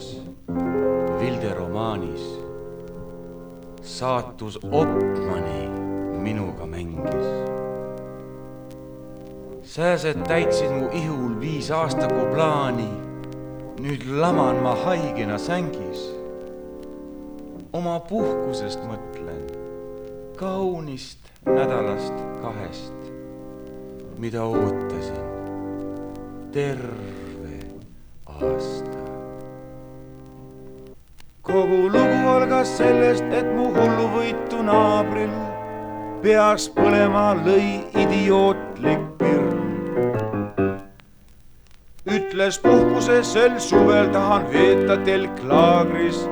kirjas, Vilde romaanis saatus Opmani minuga mängis. sääsed täitsid mu ihul viis aastaku plaani, nüüd laman ma haigena sängis. oma puhkusest mõtlen, kaunist nädalast kahest, mida ootasin terve aasta kogu lugu algas sellest, et mu hulluvõitu naabril peas põlema lõi idiootlik pirn. ütles puhkuse sel suvel tahan veeta telklaagris,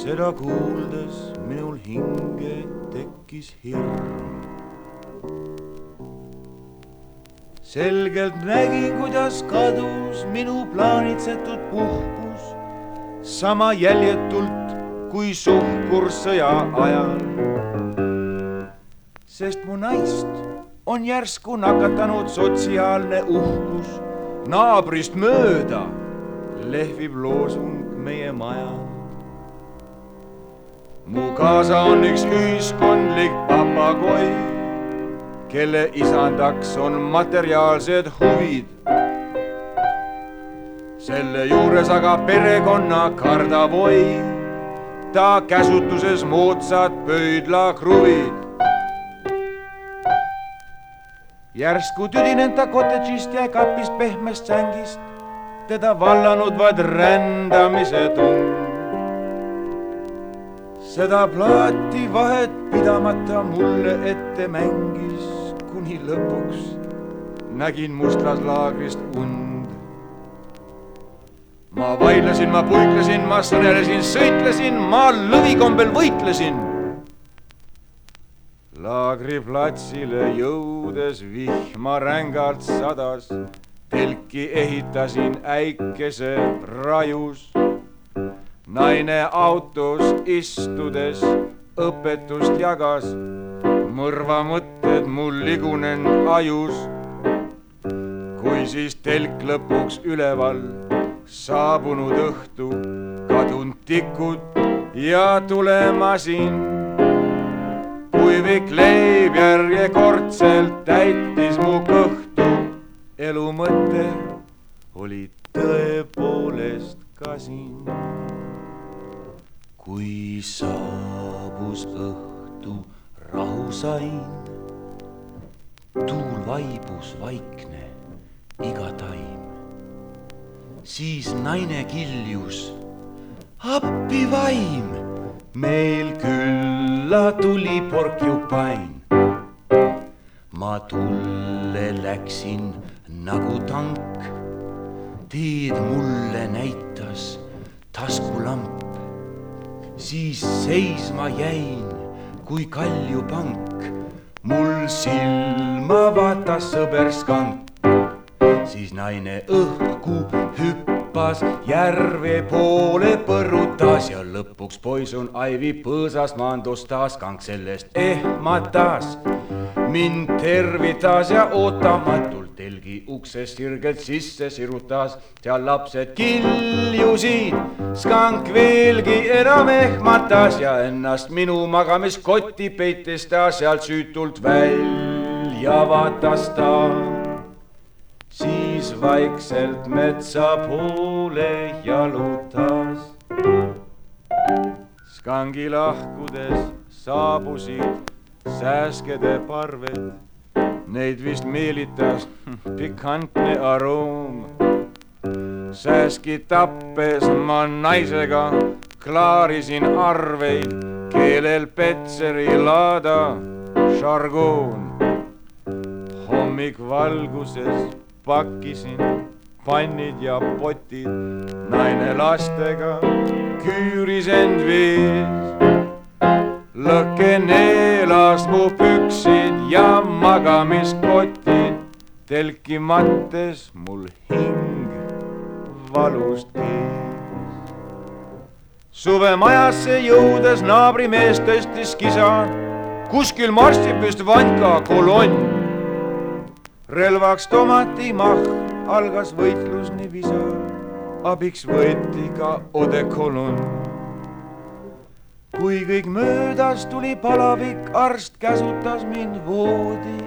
seda kuuldes minul hinge tekkis hirm. selgelt nägin, kuidas kadus minu plaanitsetud puhkus sama jäljetult kui suhkur sõja ajal. sest mu naist on järsku nakatanud sotsiaalne uhkus, naabrist mööda lehvib loosung meie majal. mu kaasa on üks ühiskondlik papagoi, kelle isandaks on materiaalsed huvid selle juures aga perekonna kardab oi, ta käsutuses moodsad pöidlakruvid. järsku tüdinen ta cottage'ist ja kapist pehmest sängist, teda vallanud vaid rändamise tung. seda plaati vahet pidamata mulle ette mängis, kuni lõpuks nägin mustlaslaagrist und ma vaidlesin, ma puiklesin, ma sõnelesin, sõitlesin, ma lõvikombel võitlesin. laagriplatsile jõudes vihma rängalt sadas, telki ehitasin äikese rajus. naine autos istudes õpetust jagas, mõrvamõtted mul ligunenud ajus. kui siis telk lõpuks üleval saabunud õhtu, kadunud tikud ja tulemasin. kuivik leib järjekordselt täitis mu kõhtu. elu mõte oli tõepoolest ka siin. kui saabus õhtu, rahu sain. tuul vaibus vaikne, iga taim siis naine kiljus. appi vaim, meil külla tuli porkjupain. ma tulle läksin nagu tank. teed mulle näitas taskulamp. siis seisma jäin kui kaljupank. mul silma vaatas sõber skank siis naine õhku hüppas, järve poole põrutas ja lõpuks poisun Aivi põõsast maandus taas, kank sellest ehmatas. mind tervitas ja ootamatult telgi uksest sirgelt sisse sirutas, seal lapsed kiljusid, skank veelgi enam ehmatas ja ennast minu magamiskotti peitis ta sealt süütult välja vaatas ta vaikselt metsa poole jalutas. skangi lahkudes saabusid sääskede parved, neid vist meelitas pikantne aroom. sääski tappes ma naisega klaarisin arveid, keelel Petseri laada žargoon. hommikvalguses pakkisin pannid ja potid, naine lastega küüris end viis. lõkke neelas mu püksid ja magamiskotid, telki mattes mul hing valust kiis. suvemajasse jõudes naabrimees tõstis kisa, kuskil marssib vist vanka kolonn relvaks tomatimahl, algas võitlus nii visa, abiks võeti ka odekolonn. kui kõik möödas tuli palavik, arst käsutas mind voodi.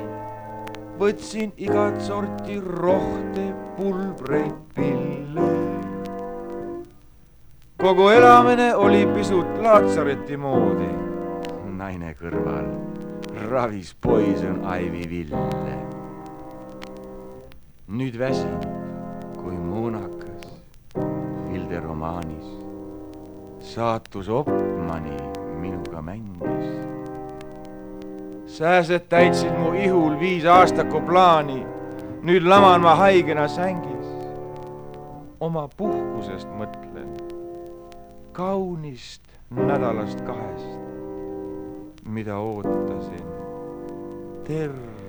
võtsin igat sorti rohte, pulbreid, pille. kogu elamine oli pisut laatsareti moodi. naine kõrval ravis poison ivy ville. Nüüd väsin kui moonakas Hilde romaanis saatus Oppmani minuga mängis. sääsed täitsid mu ihul viis aastaku plaani. nüüd laman ma haigena sängis. oma puhkusest mõtlen, kaunist nädalast kahest, mida ootasin terve